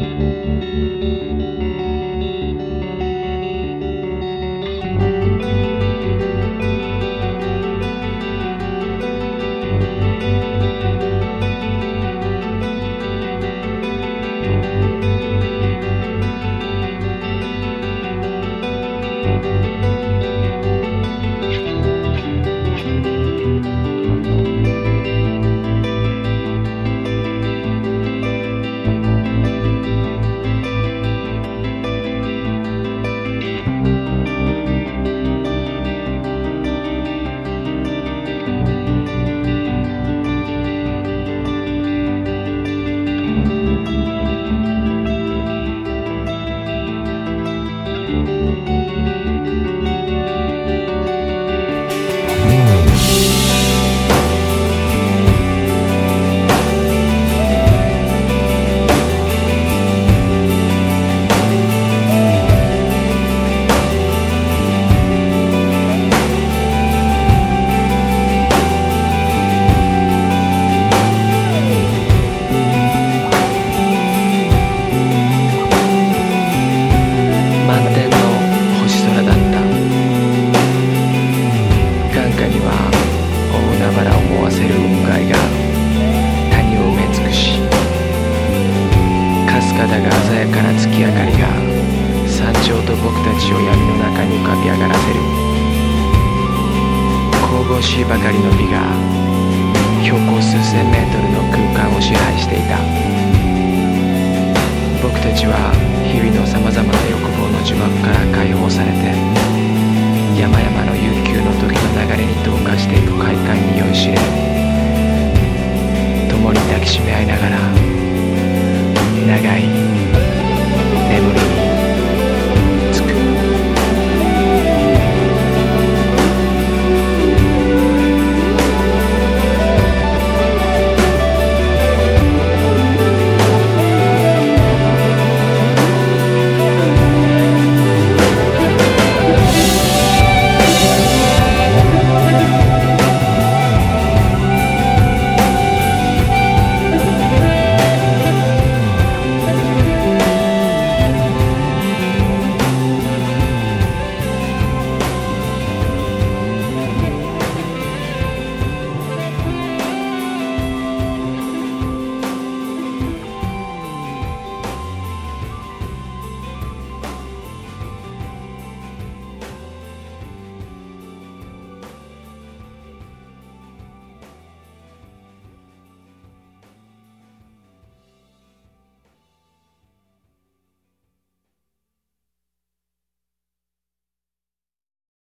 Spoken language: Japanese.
thank you が鮮やかな月明かりが山頂と僕たちを闇の中に浮かび上がらせる。神々しいばかりの美が標高数千メートルの空間を支配していた。僕たちは日々のさまざまな欲